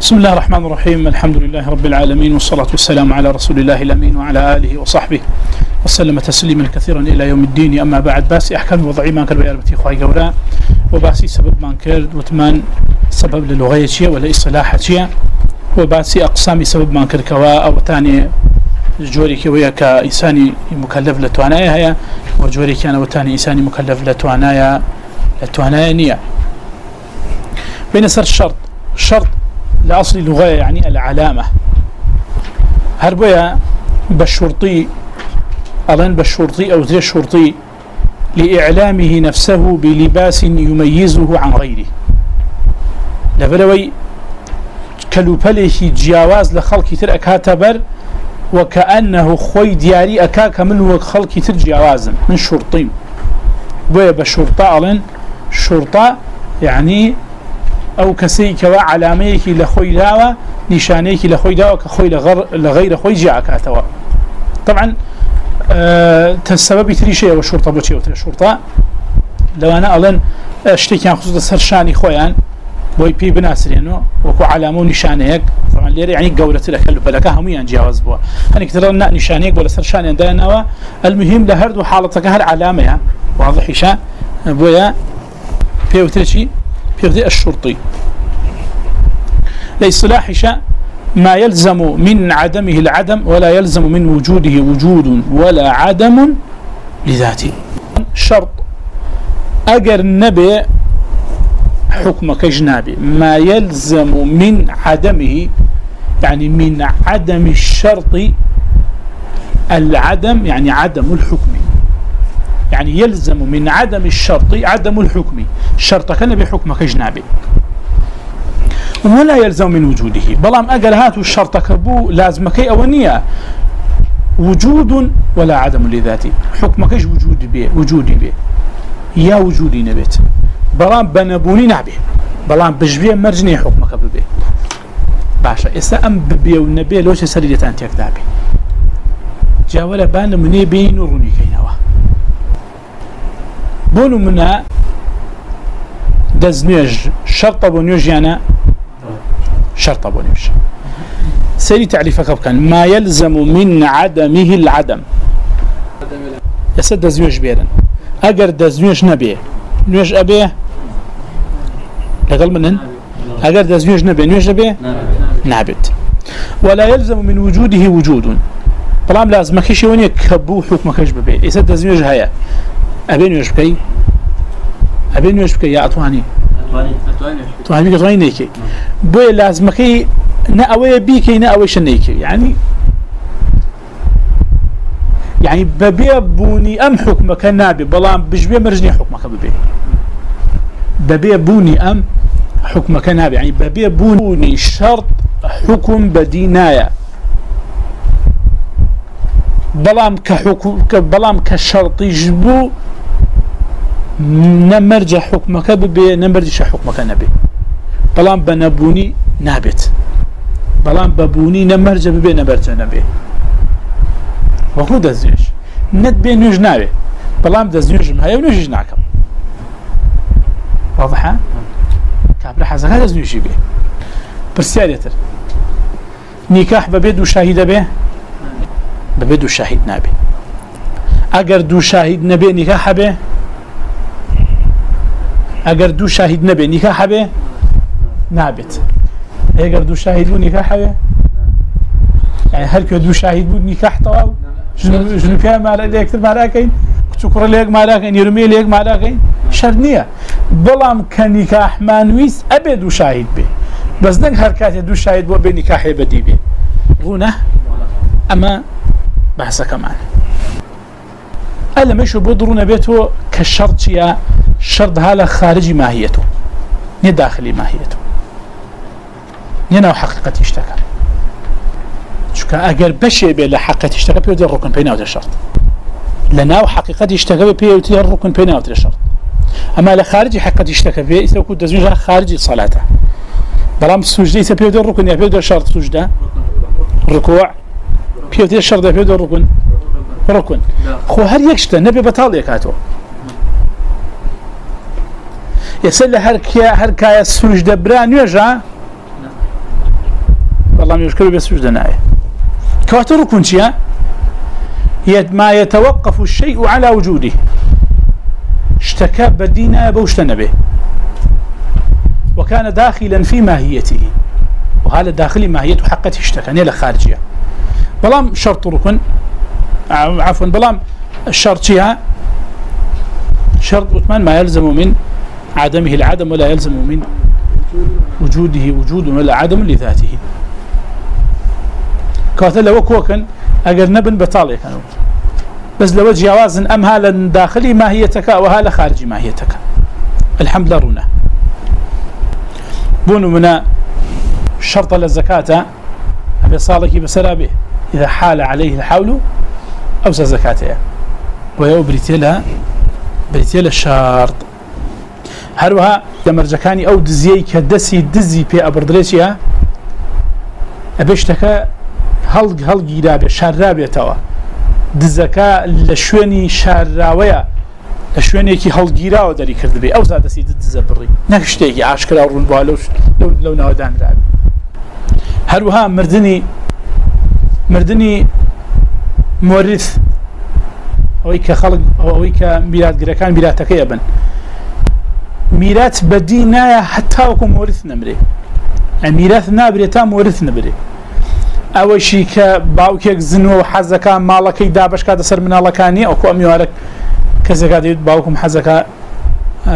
بسم الله الرحمن الرحيم الحمد لله رب العالمين والصلاة والسلام على رسول الله الأمين وعلى آله وصحبه وسلم تسليما كثيرا إلى يوم الدين أما بعد باسي أحكام وضعي ما كان بياربتي خواهي قولا وباسي سبب ما كرد وثمان سبب للغاية ولا إصلاحة وباسي أقسامي سبب ما كرد كوا أو تاني جوري كويا كإنساني مكلف لتوانايا هيا وجوري كان وتاني إنساني مكلف لتوانايا لتوانايا نية بين سر الشرط شرط لأصل اللغة يعني العلامة. هربويا بالشرطي أظن بالشرطي أو ذي الشرطي لإعلامه نفسه بلباس يميزه عن غيره. لبروي كلوبله جياواز لخلق تر أكاتبر وكأنه خوي دياري أكاك من وخلق تر جياواز من شرطي بويا بالشرطة أظن شرطة يعني او کسی که علامه کی لخوی داوا نشانه کی لخوی داوا که خوی لغیر لغیر خوی جاء کاتوا طبعا تسبب تري شيء والشرطه بوتي وتر الشرطه لو انا اظن اشتكي عن خصوص سرشاني خويان بوي بي بناسرينو وكو علامه نشانه طبعا لير يعني یعنی قوله لك بلك هم ينجاوز بوا هني كثر لنا نشانه ولا سرشاني عندنا المهم لهرد حالتك هل علامه واضح شا بويا بيوترشي في الشرطي. لإصلاح شاء ما يلزم من عدمه العدم ولا يلزم من وجوده وجود ولا عدم لذاته. شرط. أجر النبي حكم كجنابي ما يلزم من عدمه يعني من عدم الشرط، العدم يعني عدم الحكم يعني يلزم من عدم الشرط عدم الحكم. شرط كان بحكم كجنابي ولا يلزم من وجوده. بلام أقل هاتو الشرط كبو لازم كي أونية وجود ولا عدم لذاتي حكم كج وجود به وجودي به يا وجودي نبيت. بلام بنبوني نعبه بلام بجبيه مرجني حكم كبو باشا، إسا أم ببيه والنبيه لوش سريدة سريدتان تيكدابي جاولا بان مني بين وروني كينوا. بونو منا دزنيج شرط ابو نيوجيانا شرط ابو نيوج سيري تعريفك كان ما يلزم من عدمه العدم يسد دزنيج بيرن اگر دزنيج نبي نيوج ابي لقل منن اگر دزنيج نبي نيوج ابي نابت ولا يلزم من وجوده وجود طالما لازم كشي وني كبو حكمك ببي يسد دزنيج هيا ابي نيوج بكي ابي نيوج بكي يا اطواني تواني كتواني نيكي بو لازم كي نا اوي بيكي نا اوي شنيكي يعني يعني ببي بوني ام حكمك نابي بلام بجبي مرجني حكمك ببي ببي بوني ام حكمك نابي يعني ببي بوني شرط حكم بدينايا بلام كحكم بلام كشرط يجبو نمرجع حكمك ببي نمرجع حكمك نبي بلام بنبوني نابت بلام ببوني نمرجع ببي نمرجع نبي وهو دزيش ند بي نوج نابي بلام دزيش هاي ونوج ناكم واضحة كابر حزن هذا دزيش بي برسياريتر نكاح ببيد وشاهد به ببيد وشاهد نابي اگر دو شاهد نبي نكاح به اگر دو شاهد نبي نكاح به نابت. اگر دو شاهد بو نكاح به يعني یعنی هل كو دو شاهد بو نكاح طواو شنو شنو كان مال الكتر مالاكين شكر لك مالاكين يرمي لك مالاكين شرنيه بلام كنكاح مانويس ابي دو شاهد به بس نك حركات دو شاهد بو بنكاح بدي به غونه اما بحث كمان الا مشو بدرون بيته كشرط يا شرط هذا خارجي ماهيته ني داخلي ماهيته ني حقيقه اشتكى شكا اگر بشي بي لحقيقه اشتكى بيو ركن بينه الشرط لنا حقيقه اشتكى بيو ركن بينه الشرط اما لخارجي حقيقه اشتكى بي اذا كنت دزوج خارجي صلاته. بلام برام سجدي سبيو ركن يا بيو شرط سجده؟ ركوع بيو الشرط بيو ركن ركن خو هل يكشتا نبي بطال يكاتو يسأل هر كيا هر كيا سوج دبران يجا بەڵام یشکر بێ سوژدە نایە کەواتە ڕکون چییە ما يتوقف الشيء على وجوده اشتكى بدينا بوشت نبي وكان داخلا في ماهيته وهذا داخلي ماهية حقته اشتكى نيلا خارجية بلام شرط ركن عفوا بلام الشرط شرط عثمان ما يلزم من عدمه العدم ولا يلزم من وجوده وجود ولا عدم لذاته. كاتل لو كوكن اگر نبن بطالي كانوا بس لو جواز ام هذا داخلي ماهيتك او وهذا خارجي ماهيتك الحمد لله رونه بون من شرط للزكاة أبي صالك بسرابه إذا حال عليه الحول أوسى زكاته ويو بريتيلا الشرط هروها دمرجكاني أو دزيي كدسي دزي بي أبردريشيها أبيشتك هلق هلق يرابي شرابي توا دزكا لشويني شراوية لشوينيكي هلقيراو داري كرد بي أو زادسي دزا بري نكشتيكي عاشكرا ورون بالوش لو, لو نودان رابي هروها مردني مردني مورث اوی که خلق اوی که میرات تکیه بن میرات بدی نایا حتی وکو مورث نمره میرات نابره تا مورث نبره اوشی که باوکیک زنو و حزکا مالکی دابش کاده سر منالکانی او کو امیوارک کزیگا دید باوکم حزکا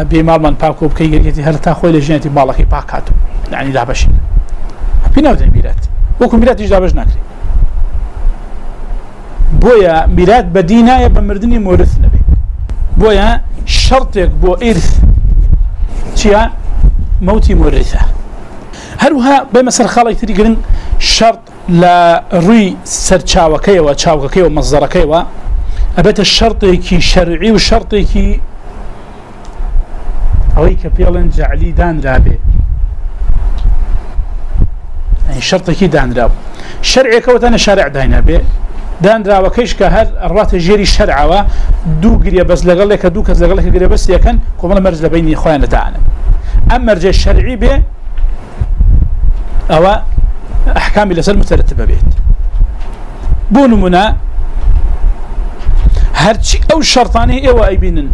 بیمار من پاکو بکی گریتی هر تا خوی لجنیتی مالکی پاکاتو یعنی دابشی. بیناو دن میرات وکو میرات ایش دابش نکری بويا ميلاد بدينا بمردني مورث نبي بويا شرطك بو إرث تيا موتي مورثة هروها بمسر خالي تريقرن شرط لا روي سر تشاوكي و تشاوكي و مصدركي و أبت الشرط كي شرعي والشرط كي أويك بيلن جعلي دان رابي يعني شرط كي دان راب شرعي كوتانا شارع داينا بي دان راوە کەش کە هەر ڕاتە ژێری شەرعەوە دوو گرێ بەس لەگەڵێکە دوو کەس لەگەڵێک گرێ بەس یەکەن کۆمەڵە مەرج لە بینی خۆیان نەدانن ئەم مەرجە شەرعی بێ ئەوە ئەحکامی لەسەر متەرتبە بێت بۆ نمونە هەرچی ئەو شەرطانی ئێوە ئەیبینن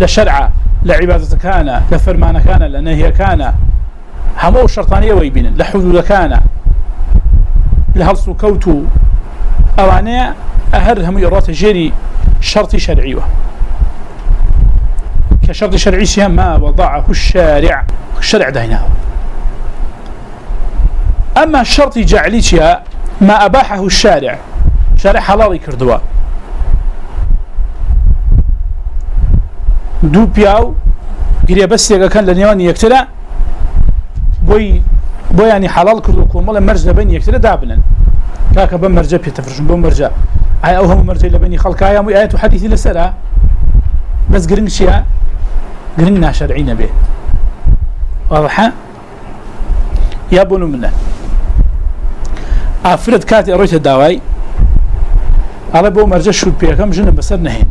لە شەرعە لە عیبادەتەکانە لە فەرمانەکانە لە نەهیەکانە هەموو شەرطانی ئەوە ئەیبینن لە حدودەکانە لە هەڵس و کەوت و اوانه اهر هم يرات جيري شرط شرعي كشرط شرعي ما وضعه الشارع. الشرع ديناه اما الشرط جعلي ما اباحه الشارع. شارع حلال كردوا. دو بياو قريا بس يقا كان لنيوان يكتلا بوي بوي يعني حلال كردوا كومولا مرز بين يكتلا دابنا كاكا بمرجع بيتفرشون بمرجع اي او هم مرجع لبني خلقا يا مو ايات حديث لسرا بس قرن شيء قرن شرعين به. واضحه يا بنو منا افرد كاتي رويت الدواي على بو مرجع شو بيكم جن بسر نهين.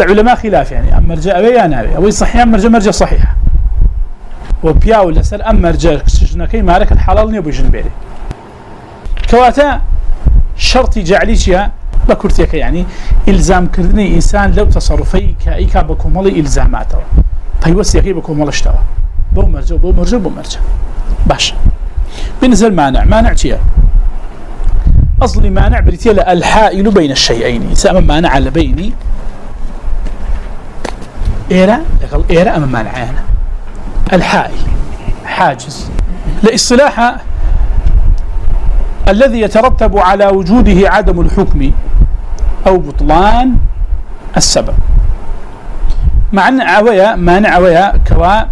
علماء خلاف يعني ام مرجع ابي انا ابي ابي صحيح مرجع مرجع صحيح. وبياو لسر ام مرجع شنكي مارك الحلال ني ابو كواتا شرطي جعليشيا بكرتيك يعني یعنی إلزام كردني إنسان لو تصرفي كأيكا بكمالي إلزاماته فيوسي يكي بكمال اشتوى بو مرجع بو مرجع بو مرجع باش. بنزل مانع. مانع تيا أصلي مانع بريتيا الحائل بين الشيئين سأما مانع على بيني إيرا لقل إيرا أما مانع أنا الحائل حاجز لإصلاحة الذي يترتب على وجوده عدم الحكم أو بطلان السبب. مع أن عوية ما نعوية كوا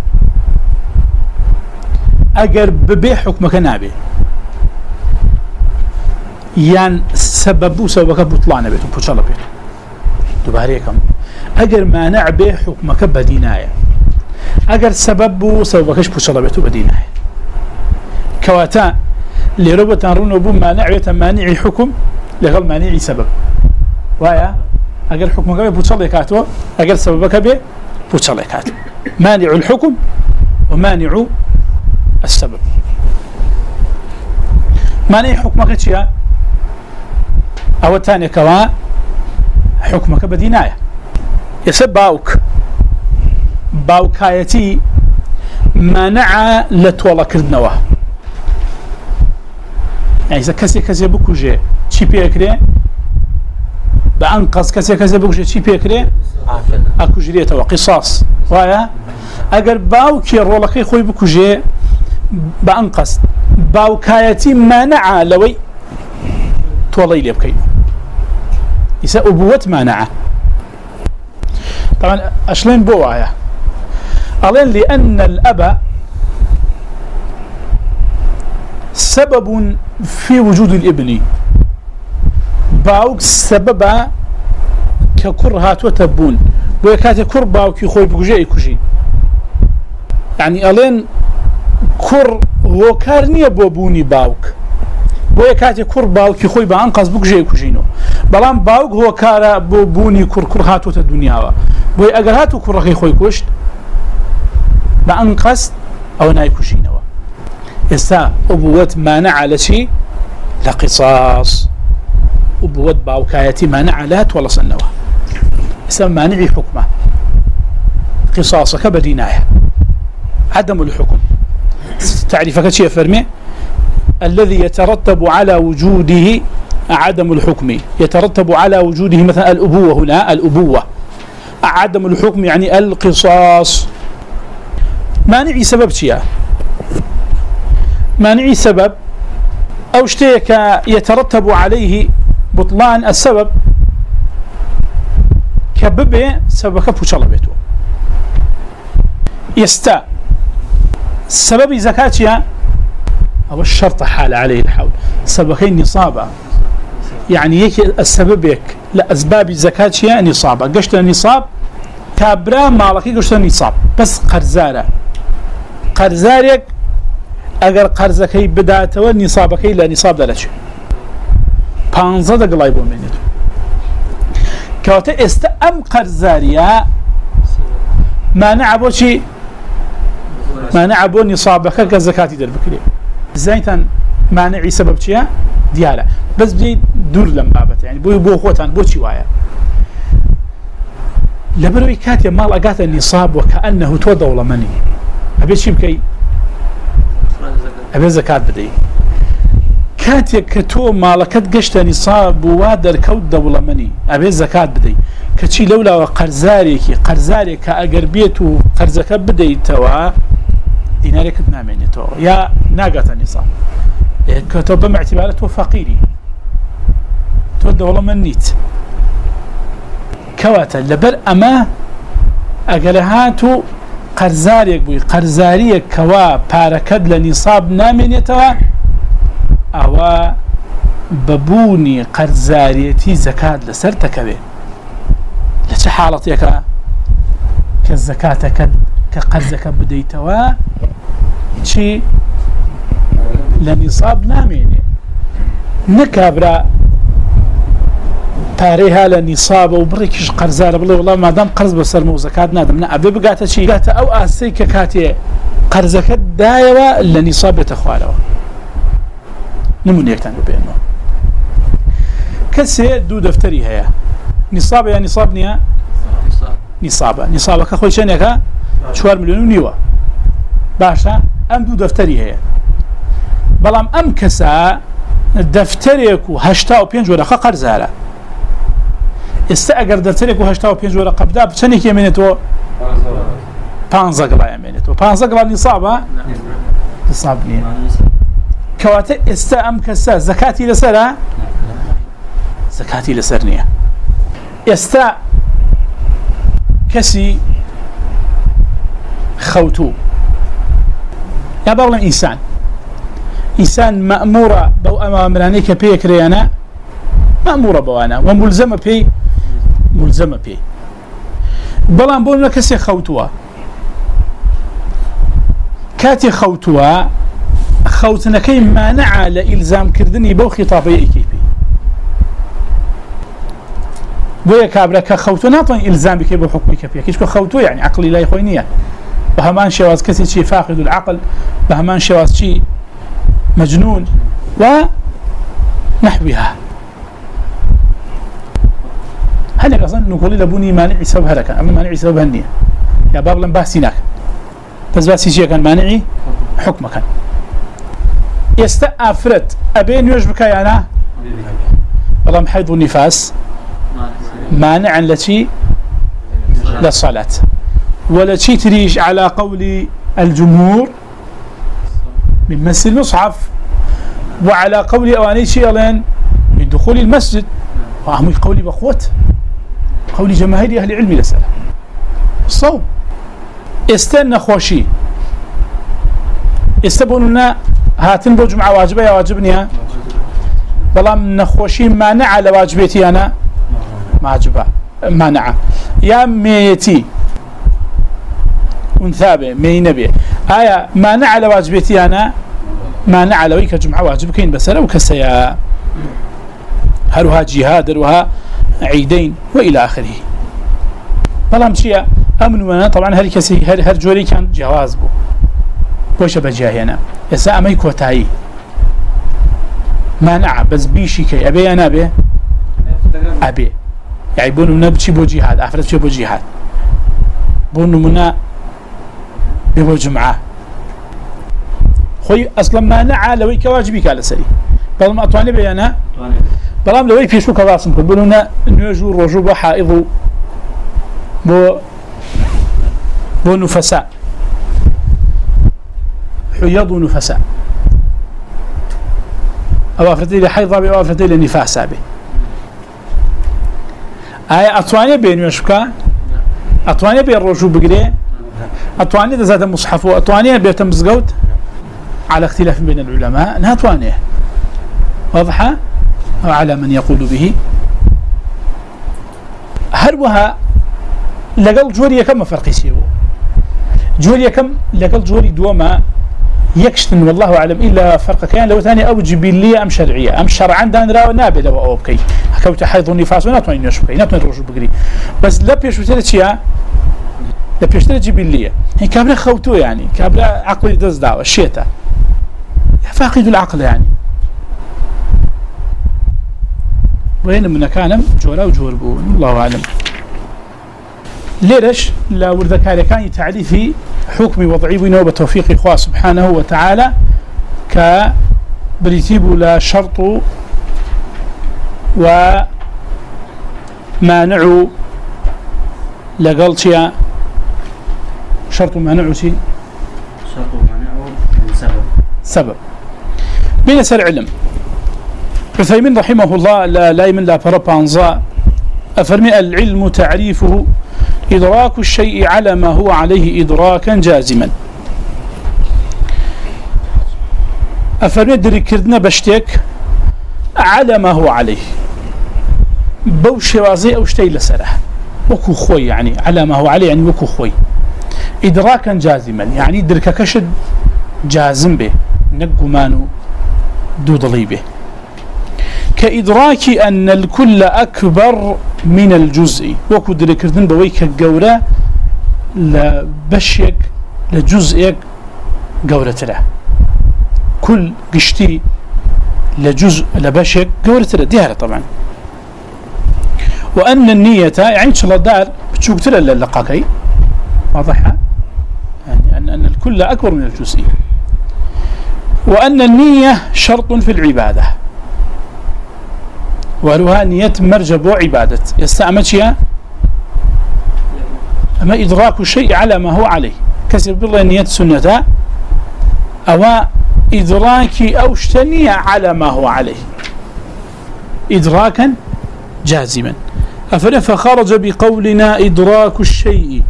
أجر ببي حكمك نابي. يان سببو سببك بطلان بيتو بوشالا بيتو دوباريكم أجر ما نعبي حكمك بديناية. أجر سببو سببكش بوشالا بيتو بديناية كواتا لربة رون بو مانع مانع حكم لغل مانع سبب. وايا؟ اگر حكمك به بوصل كاتو، اگر سببك به بوصل كاتو. مانع الحكم ومانع السبب. معنى حكمك تشيا أو الثاني كوا حكمك بديناية يسب باوك. باوكايتي منع لتولا كردنوا. يعني إذا كسي كسي بكوجي چی پێکرێ بە ئەم قەس کەسێ کەسێ بگوژێ چی پێکرێ ئەکوژرێتەوە قیساس وایە ئەگەر باوکێ ڕۆڵەکەی خۆی بکوژێ بە ئەم قەس باوکایەتی مانەعا لەوەی تۆڵەی لێ بکەین ئیسە ئوبووەت مانەعە طبعا، أشلين بو آية ألين لأن الأب سبب في وجود الابن باوك سببا ككر هاتو تبون ويكاتي كر باوكي خوي بكجي كجي يعني یعنی ألين كر هو كارنية بوبوني باوك ويكاتي كر باوكي خوي بانقص بكجي كجينو بلان باوك هو كارا بوبوني كر كر هاتو تدنيا بوي اگر هاتو كر رخي خوي كشت بانقص او ناي كجينو استا ابوت مانع لشي لقصاص أبوت باوكايتي مانع لا تولص النوى اسم مانعي حكمة قصاصك بديناية. عدم الحكم. تعريفك شيء فرمي؟ الذي يترتب على وجوده عدم الحكم. يترتب على وجوده مثلا الأبوة هنا، الأبوة. عدم الحكم يعني القصاص. مانعي سبب شيء؟ مانعي سبب؟ أو شتيك يترتب عليه بطلان السبب كبب سبب كفو بيتو يستا سبب زكاتيا أو الشرط حال عليه الحول. سببين نصابة يعني یعنی يك السبب يك لأسباب زكاتيا نصابة قشت النصاب كابرا مالكي قشت النصاب بس قرزارة قرزارك اگر قرزكي بداتوا نصابكي لا نصاب دلتش پانزە دەگڵای بۆ مێنێت. کەواتە ئێستا ئەم قەرزاریە مانع بۆچی مانع بۆ نیصابەکە کە زەکاتی دەربکرێ. زینتان مانعی سەبەب چییە؟ دیارە. بەس بێ دوور لەم بابەت ینی بۆی بۆ خۆتان بۆچی وایە؟ لەبەرەوەی کاتێ ماڵ ئەگاتە نیصاب وەکە ئەنەه تۆ دەوڵەمەنی. ئەبێ چی بکەی؟ ئەبێ زەکات بدەیت کاتێک کە تۆ ماڵەکەت گەشتە نیساب وا دەرکەوت دەوڵەمەنی ئەبێ زەکات بدەیت کەچی لەولاوە قەرزارێکی، قەرزارێک کە ئەگەر بێت و قەرزەکە بدەیتەوە، دینارێکت نامێنێتەوە. یا ناگاتە نیساب کە تۆ بەم اعتیبارە تۆ فەقیری. تۆ دەوڵەمەند نیت. کەواتە لەبەر ئەمە، ئەگەر هات و قەرزارێک بووی قەرزاریەک کەوا پارەکەت لە نیساب نامێنێتەوە؟ ئەوە بەبوونی قەرزارەتی زەکات لەسەر تەکەوێ. لە چه حاڵەتێکە کە زەکاتەکە کە قەرزەکە بدەیتەوە، چی؟ لە نیساب نامێنێ. نەکابرا پارەی ها لە نیساب و بڕێکیش قەرزارە بڵێ وڵام مادام قەرز بەسەر و زەکات نادەم. نە ئەبێ بگاتە چی؟ گاتە ئەو ئاسی کە کاتێ قەرزەکەت دایەوە لە نیساب بێتە خوارەوە. نمونەیەکتان ببێنەوە کەسێ دوو دەفتەری هەیە. نیساب یا نیساب نییە؟ نیسابە. نیسابەکە خۆی چێنێکە چوار میلیۆن و نیوە. باشە، ئەم دوو دەفتەری هەیە. بەڵام ئەم کەسە دەفتەرێک و هەشتا و پێنج وەرەخە قەرزارە. ئێستا ئەگەر دەفتەرێک و هەشتا و پێنج وەرە قەبدا چەندێکی مێنێتەوە پانزە گڵای مێنێتەوە پانزە گڵان نیسابە نیساب نییە کەواتە ئێستا ئەم کەسە زەکاتی لەسرە زەکاتی لەسەر نییە ئێستا کەسی خەوتوو یا باڵم ئینسان ئینسان مەمورە بەو ئەمامرانەی کە پێکرێنە مەمورە بەوانە وە مولزەمە پێی مولزەمە پێی. بەڵام بۆ نە کەسێک خەوتووە. کاتێ خەوتووە خوتنەکەی مانع لە ئیلزامکردنی بەو خیتابەی ئیکیپی بۆیە کابرا کە خەوتو ناتوان ئیلزام بکە بە حکمی کە پێکیش کە خەوتو یعنی عقلی لای خۆی نییە. بهمان شواز كسي شي فاقد العقل بهمان شواز شي مجنون ونحوها هل اصلا نقول لبوني مانع سبب هلك اما مانع سبب هنيه يا باب لم بحثيناك بس بس شيء كان مانعي حكم كان يستأفرت أبين يجبك يا أنا؟ والله حيض النفاس. مانعا لتي للصلاة ولا شيء تريش على قول الجمهور؟ من مس المصحف. وعلى قول أواني شيء من دخول المسجد. وهم قولي بخوت. قولي جماهير أهل العلم لسألة الصوم استنى خوشي استبوننا هاتن بو جمعة واجبة يا واجبني بلام نخوشي مانع لواجبتي أنا واجبة مانع يا ميتي انثابه مي نبي آية مانع لواجبتي أنا مانع لويك جمعة واجبكين بس لو كسيا هروها جهاد هروها عيدين وإلى آخره. بلام شيء أمن وانا طبعا هر كسي هر, هر جوري كان جواز بو بوش بجاهنا يسا أمي كوتاي مانع بس بيشي كي أبي أنا أبي أبي يعني یعنی بونو منا بشي بو جهاد أفرد شي بو جهاد بونو منا بو جمعة خوي أصلا مانع لوي كواجبي كالا سري بلام أطواني بيانا بلام لوي بيشو كواسم كبولونا نيوجو روجو بو حائضو بو بو نفساء حيض نفساء او افتي لحيض او افتي لنفاس به اي اطواني بين يشكا اطواني بين رجو بقري اطواني ذات المصحف واطواني بيت مزقوت على اختلاف بين العلماء انها واضحه على من يقول به. هروها لقل جوري كم فرق يسيروا جوري كم لقل جوري دوما يكشتن والله أعلم إلا فرق كان لو ثاني أو جبلية أم شرعية. أم شرعا دان راو نابي لو أو بكي حكوت حيض النفاس وناتوين يشبكي ناتوين روجو بقري. بس لا بيش بتلا لا بيش تلا جبلية هي كابلا خوتو يعني كابلا عقل دز دعوة الشيطة فاقد العقل يعني. وين من كان جورا وجور بو الله أعلم. ليش لا ورذكاري كان تعريفي حكم وضعي بنوبة توفيق إخوة سبحانه وتعالى كبريتيب لا شرط ومانع لقلتيا شرط مانع شي شرط مانع سبب. سبب. من سر علم. عثيمين رحمه الله لا لا يمن لا فربانزا أفرمي العلم تعريفه إدراك الشيء على ما هو عليه إدراكا جازما أفرمي دري كردنا بشتك على ما هو عليه بو شوازي أو شتي لسره وكو خوي يعني على ما هو عليه يعني وكو خوي إدراكا جازما يعني درك كشد جازم به نقمانو دو ضليبه كإدراك أن الكل أكبر من الجزء. وكو دركردن بويك الجورة لبشيك لجزئك جورة له كل قشتي لجزء لبشيك جورة له ديارة طبعا. وأن النية يعني إن شاء الله دار بتشوك تلا للقاكي واضحة يعني أن, أن الكل أكبر من الجزء. وأن النية شرط في العبادة. ولها نية مرجب وعبادة يستعمل شيئا أما إدراك الشيء على ما هو عليه. كسر بالله نية سنة أو إدراك أو اشتنية على ما هو عليه. إدراكا جازما. أفلا فخرج بقولنا إدراك الشيء.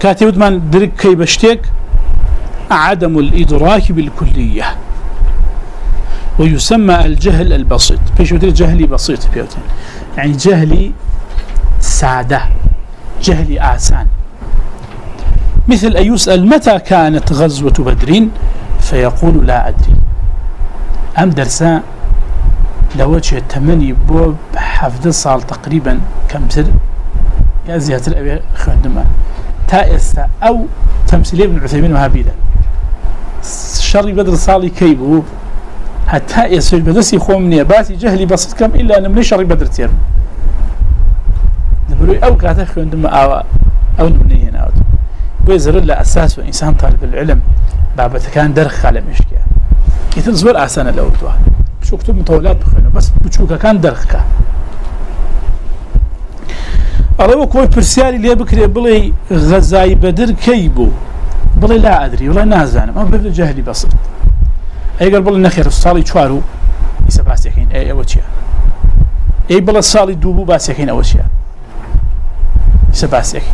كاتب من درك كي بشتك عدم الإدراك بالكلية. ويسمى الجهل البسيط. فيش يقول جهلي بسيط بيوتين يعني جهلي سادة، جهلي آسان. مثل أن يسأل متى كانت غزوة بدر فيقول لا أدري. أم درسا؟ لوجه التمني بو حفظ صال تقريبا كم سر؟ يا زيادة الأبي خدمة هتا استا او تمثيليه ابن عثيمين وهابيدا شر بدر صالي كيبو؟ هتا استا بدسي خومني باسي جهلي بسط كم الا ان من شر بدر تير نبروي او كاتا خيون دم او او نبني هنا أو ويزر لا اساس انسان طالب العلم. بابا كان درخ على مشكله يتل زور اسانا لو تو شو كتب مطولات بخينه بس بتشوكا كان درخك. الله وكوي برسيالي لي بكري؟ بلي غزاي بدر كيبو. بلي لا ادري ولا نازان ما بدر جهلي بسيط. اي قال بلي نخير الصالي شوارو يسا باسيكين اي اوتشيا اي بلي الصالي دوبو باسيكين اوتشيا يسا باسيكين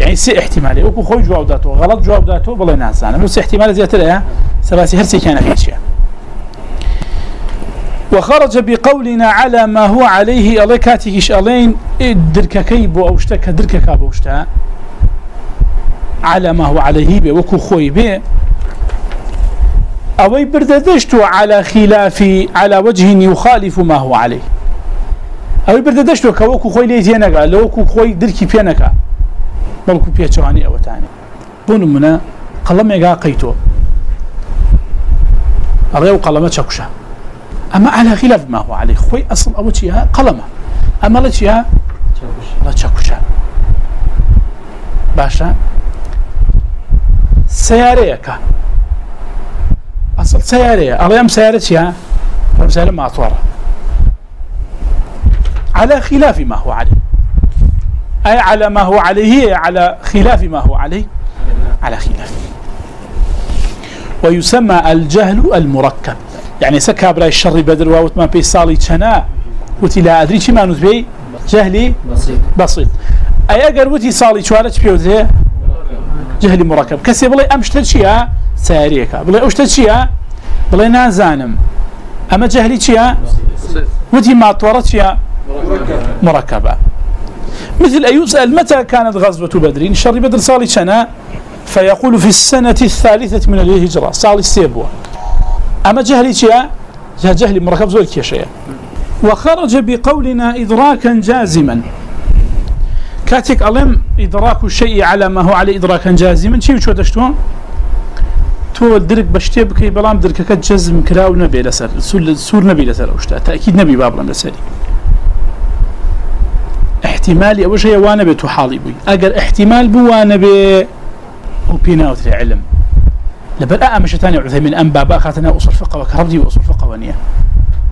يعني سي احتمالي وكو خوي جواب داتو غلط جواب داتو بلي نازان بس احتمال زيادة لا سباسي هرسي كان وخرج بقولنا على ما هو عليه الله كاتيش ألين درك كيب أو اشتكى درك على ما هو عليه به خوي به أو برددشت على خلاف على وجه يخالف ما هو عليه. أو برددشت كوكو خوي ليتينك لو كو خوي دركي بينك بلكو بيتشواني أو تاني. بون منا قلم يقا قيتو. الله قلمة شكشه أما على خلاف ما هو عليه. خوي أصل أول شيء قلمة. أما لا شيء لا تشكوشا باشا. سياريك أصل سيارية الله يم سيارة شيء ہاں؟ سيارة معطورة على خلاف ما هو عليه أي على ما هو عليه على خلاف ما هو عليه على خلاف. ويسمى الجهل المركب يعني یعنی سكا براي الشر بدر واوت ما بي صالي چنا وتي لا ادري شي ما نوت جهلي بسيط بسيط اي اگر وتي صالي چوارچ بيوته جهلي مركب كسي بلاي امشتل شيا ساريكا بلاي اوشتل شيا بلاي نازانم. اما جهلي شيا وتي ما طورت شيا مركبة مثل أن يسأل متى كانت غزوة بدر؟ شر بدر صالي سنة فيقول في السنة الثالثة من الهجرة. صالي السيبوة أما جهلي شيء جهلي مركب زول كيشيء وخرج بقولنا إدراكا جازما. كاتك ألم إدراك الشيء على ما هو على إدراكا جازما. شيء شو دشتون تو الدرك بشتي بكي بلام دركك جزم كراو نبي لسر سور نبي لسر أوشتا تأكيد نبي بابلا لسري احتمالي أول شيء وانا بيتو حالي بي أقر احتمال بو وانا بي وبيناوت العلم لبل أمش ثاني عثيمين أم بابا أخذنا أصل فقه وكربدي وأصل فقه ونيا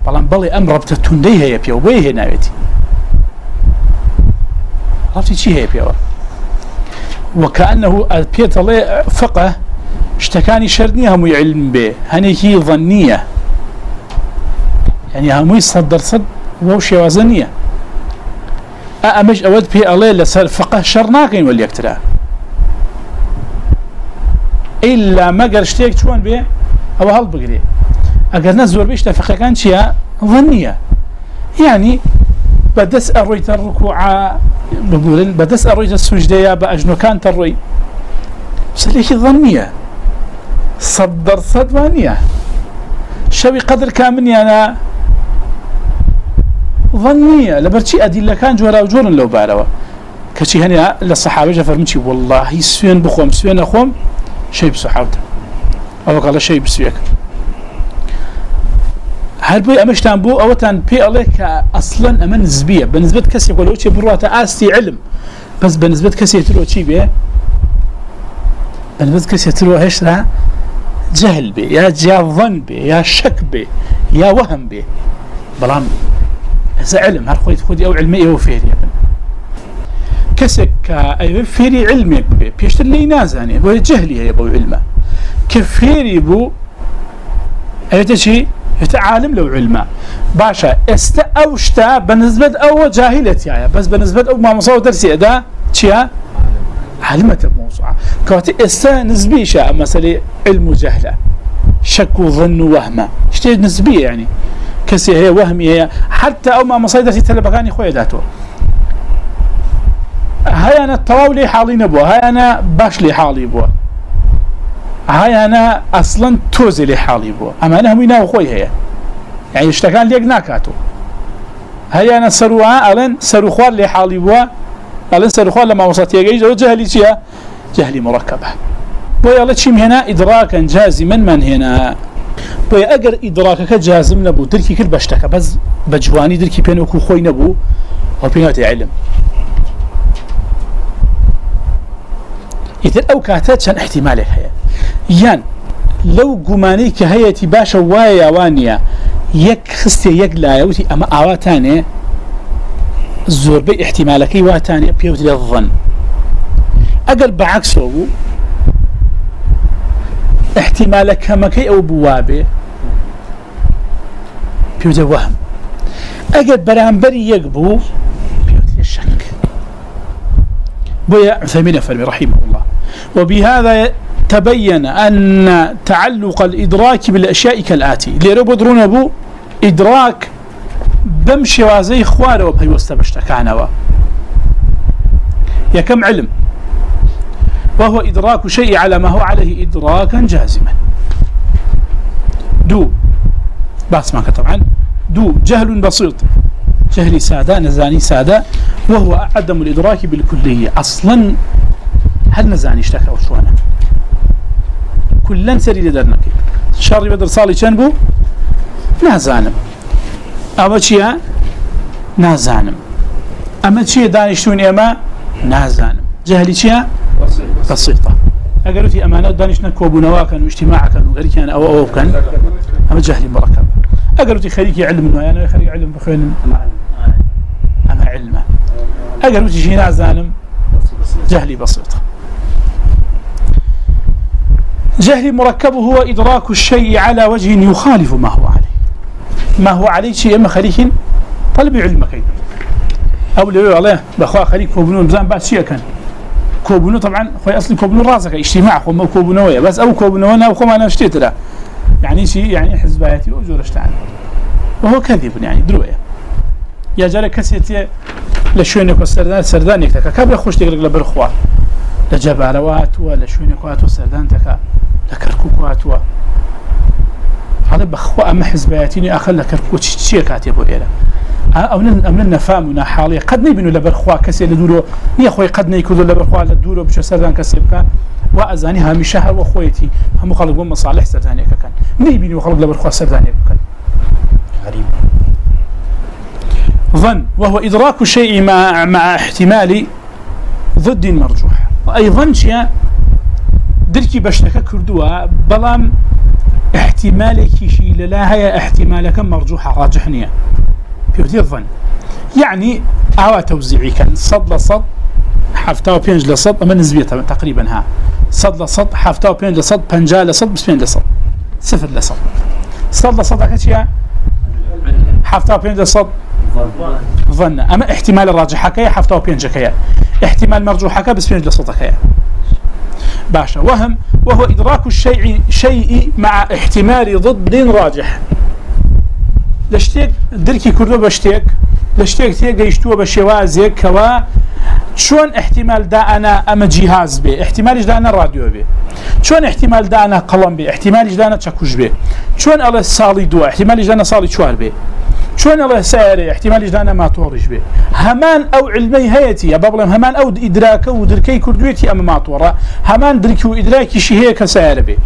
بلان بلي أم ربطة تنديه يا بيو بيه ناويتي ربطي شي هي بيو وكأنه بيت الله فقه اشتكاني شرني هم علم به هنيكي ظنية يعني هم يصدر صد ووشي وزنية أمش أود بي الله لسر فقه شرناكين واللي يكتراه إلا ما قال اشتيك شوان به أو هل بقري أقل نزور بيش تفقه كان شيء ظنية يعني بدس أرويت الركوع بقول بدس أرويت السجدة بأجنو كان تروي بس ليش ظنية صدر صدوانية شوي قدر كامني أنا ظنية لبرشي أدلة كان جورا وجورا لو باروا كشي هنا للصحابة جفرمشي والله سوين بخوم سوين أخوم شيء بسحاوته أو قال شيء بسويك هل بي أمشتان بو أو تان بي عليك أصلا أما نسبية بنسبة كسي يقول وشي بروات آستي علم. بس بنسبة كسي يتلو شي بيه بنسبة كسي يتلو هيش جهل بي يا يا ظن بي يا شك بي يا وهم بي بلام هذا علم هل خويت خودي أو علمي أو فيري كسك أي فيري علمي بي بيشتر لي نازاني بو جهلي هي بو علمه كفيري بو أي تشي يتعالم لو علمه باشا است اوشتا بنسبة او جاهلتي يعني بس بنسبة او ما مصور درسي ادا تشيا علمة الموضوع كواتي است نسبي شاء مثلا علم جهلة. شك وظن وهمة. اشتي نسبية يعني. كسي هي وهمي هي. حتى او ما مصور درسي تلبقاني خويا داتو هاي انا الطواولي حالي نبوه هاي انا باش لي حالي بوه هاي انا اصلا توزي لي حالي بو اما انا همينا وخوي هي. يعني اشتكان ليك ناكاتو. هاي انا سروها الان سرو خوار لي حالي بو الانسان اخوان لما وصلت يجي جو جهلي شيء جهلي مركبه ويلا تشيم هنا ادراكا جازما من هنا؟ ويا اگر ادراكك جازم نبو، دركي كل بشتك بس بجواني دركي بين وكو خوي نبو او بينات علم. اذا او كاتات شان احتمالك هي. يان لو قمانيك هيتي باشا وايا وانيا، يك خستي يك لا يوتي اما اواتاني زور بي احتمالك واتاني بيوت للظن. اقل بعكسه احتمالك مكي او بوابه بيوت وهم اقل برانبري يقبو بيوت الشك بويا عثيمين فرمي رحمه الله. وبهذا تبين أن تعلق الإدراك بالأشياء كالآتي. ليرو بدرون أبو إدراك بمشي وازي خواره وبيوست بشتكانوا. يا كم علم؟ وهو إدراك شيء على ما هو عليه إدراكا جازما. دو بس ما طبعا. دو، جهل بسيط. جهل سادة، نزاني سادة. وهو عدم الإدراك بالكلية. أصلا، هل نزاني اشتكى وشوانا كلن سري لدرنك شر بدر صالي چنبو نازانم. اما چيا؟ نازانم. اما چيا دانشتون اما نازانم. جهلي چيا؟ بسيطة. اگر في امانات دانشنا كوبونوا كان واجتماع كان وغير كان او او كان اما جهلي مركب اگر في خليك علم انه انا خليك علم بخير اما علمه. اگر في شيء نازانم جهلي بسيطه جهل مركب هو إدراك الشيء على وجه يخالف ما هو عليه ما هو عليه شيء أما خليك طلب علمك أو لو الله بأخوة خليك كوبنون بزان بعد شيء كان كوبنو طبعا، خوي أصلي كوبنو راسك اجتماع خو مو كوبنوية بس أو كوبنونا وخو ما أنا اشتيت له. يعني شيء يعني حزباتي وجور اشتعل وهو كذب يعني، دروية. يا جارك كسيتي لشوينك والسردان سردان يكتك كابل خوش تقلق لبرخوة لجباروات ولا شوينك واتو سردان تكا لكركوك واتوا. هذا بخوا ام حزباتي أما حزبياتيني أخل لكركوك شيء كاتب إلى أو نن نفهمنا حاليا قد نبينو لبرخوا كسي لدورو ني خوي قد نيكودو لبرخوا لدورو بشو سردان كسبكا وأزاني هامي شهر وخويتي هم خلق مصالح سرداني كان نبينو خلق لبرخوا سرداني كان غريب ظن وهو إدراك الشيء مع, مع احتمال ضد مرجوح. ظن شيء دركي بشتك كردوا بلام احتمالك شيء لا هي احتمالك مرجوحة راجحنية في ظن يعني أوا توزيعي كان صد لصد حفتا وبينج لصد، أما نسبية تقريبا ها. صد لصد حفتا وبينج لصد، بنجا لصد بسبين لصد. صفر لصد. صد لصد أكتشيا حفتا وبينج لصد. ظن. أما احتمال الراجحة كيا حفتا وبينج كيا احتمال مرجوحة كيا بسبين لصد كيا باشا. وهم، وهو إدراك الشيء، شيء مع احتمال ضد راجح. لشتيك دركي كردو بشتيك لشتيك تيك يشتوه بشوازيك كوا شون احتمال دا أنا أما جهاز بي احتمالش دا أنا راديو بي شون احتمال دا أنا قلم بي احتمالش دا أنا تشكوش بي شون الله صالي دو احتمالش دا أنا صالي شوار بي شون الله سائري احتمالش دا أنا ما تورش بي همان أو علمي هيتي يا بابلم همان أو إدراك ودركي كردويتي أما ما تورا همان دركي وإدراكي شي هيك سائر بي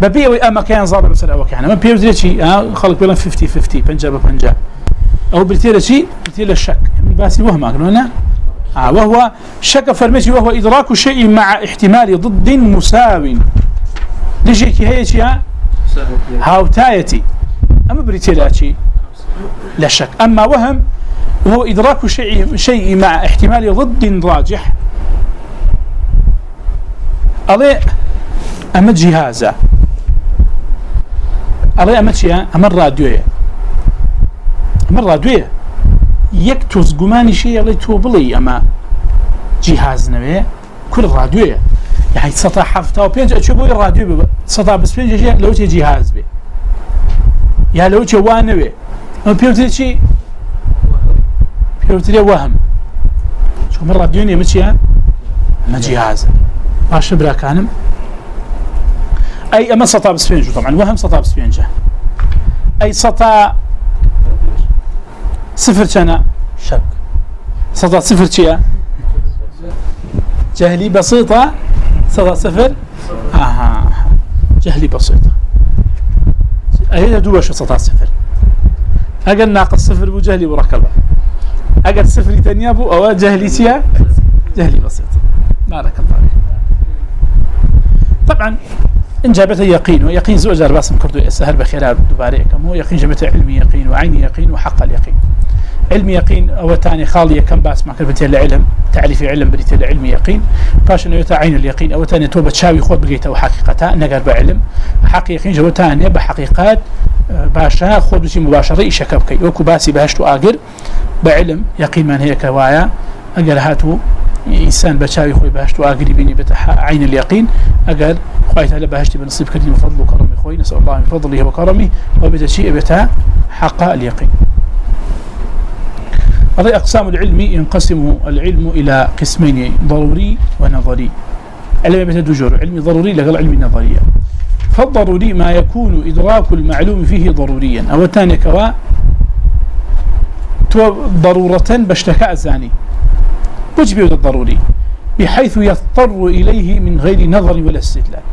ببيع وأما كان ظالم مثلا وكان ما بيوزي شيء خلق بيلا 50 50 بنجا بنجا أو برتيلا شيء برتيلا الشك يعني باسي وهم أقولنا آه وهو شك فرمشي وهو إدراك شيء مع احتمال ضد مساو ليش هي شيء هاوتايتي أما برتيلا شيء لا شك أما وهم وهو إدراك شيء شيء مع احتمال ضد راجح. ألي أما جهازا ألي أما شيء أما الراديو أما الراديو يكتوز قماني شيء ألي توبلي أما جهاز نبي كل الراديو يعني حفتا وبينج أشوفه الراديو سطح بس بينج شيء لو شيء جهاز بي يا لو شيء وانوي أما بيوتري شيء أي أما سطا بسفنجو طبعا، وهم سطا بسفنجه أي سطا صفر كان؟ شك. سطح صفر شيء جهلي بسيطة سطح صفر؟ آها جهلي بسيطة. هي دوش سطح صفر. أقل ناقص صفر بو جهلي مركبة أقل صفر تانية بو، أو جهلي سيا جهلي بسيط بارك الله طبعا فيك طبعا إن جابته يقين ويقين زوج باسم كردو سهل بخيرات دوباره كم هو يقين جابته علمي يقين، وعيني يقين، وحق اليقين. علمي يقين، أو تاني خالية كم باس ما كلمة العلم، تعريف علم بريت العلم يقين. باش إنه عين اليقين، أو تاني توبة شاوي خود بقيته وحقيقتها نقر بعلم. حق يقين جو تاني بحقيقات باشا خود بشي مباشرة إيش كبكي وكو باسي بهشتو آقر، بعلم يقين من هي كوايا أقل هاتو إنسان بشاوي خوي بهشتو آقري بيني بتح عين اليقين أقل خوي تعالى بهشتي بنصيب كريم فضل وكرم خوي نسأل الله من فضله وكرمه وبتشيء بتاع حق اليقين هذه أقسام العلم ينقسم العلم إلى قسمين، ضروري ونظري علم بتدجر علم ضروري لقل علم نظرية. فالضروري ما يكون إدراك المعلوم فيه ضروريا. أو تاني كوا، تو ضرورة بشتكاء الزاني وجبه الضروري، بحيث يضطر إليه من غير نظر ولا استدلال.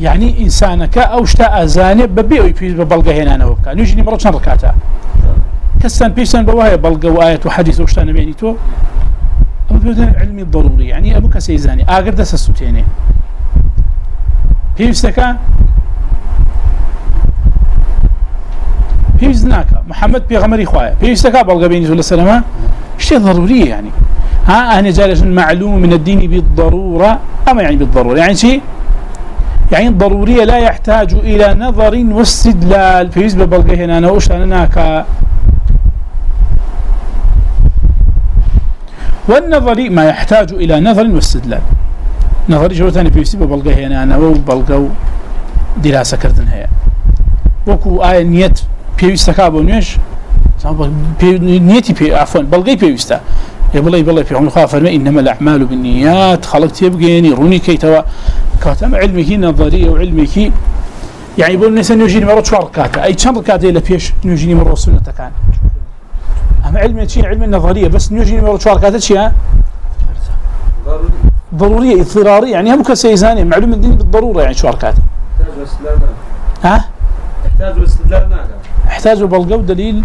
يعني إنسانك أو اشتاء زاني ببيعي في بلغة هنا أنا وكان. يجني مرة ركعتها كسان بيسان بواهي بلغة وآية وحديث وشتانا بيني تو. أبو علمي الضروري، يعني أبو كسيزاني آقر دس السوتيني پێویستەکە پێویست ناکە محەممەد پێغەمەری خوایە پێویستەکە بەڵگەبینی لە سەرمە شتێ ضروري يعني. ها أنا جالس معلوم من الدين بالضرورة أما يعني بالضرورة؟ يعني شيء، يعني الضرورية لا يحتاج إلى نظر واستدلال. في حزب بلغة هنا، أنا وش أنا؟ ناكا والنظري ما يحتاج إلى نظر واستدلال. نظري شو ثاني؟ في حزب بلغة هنا، أنا وبلغة دراسة كردن هي وكو آية نيت في استكابو نيش؟ نيتي في عفوا بلغي في استا يبلي بلي في عمر خافر انما الاعمال بالنيات. خلقت يبقيني روني كي توا. كاتم علمك نظريه وعلمك يعني يقول نسان يجيني مرة شو ركعته اي ركعته الى فيش يجيني مرة سنة كان. اما علم شيء علم النظريه بس يجيني مرة شو ركعته شيء ضروريه اضطراريه يعني هم كسيزاني معلوم الدين بالضروره يعني شو ركعته ها؟ يحتاج الاستدلال ناقه احتاجوا بلقوا دليل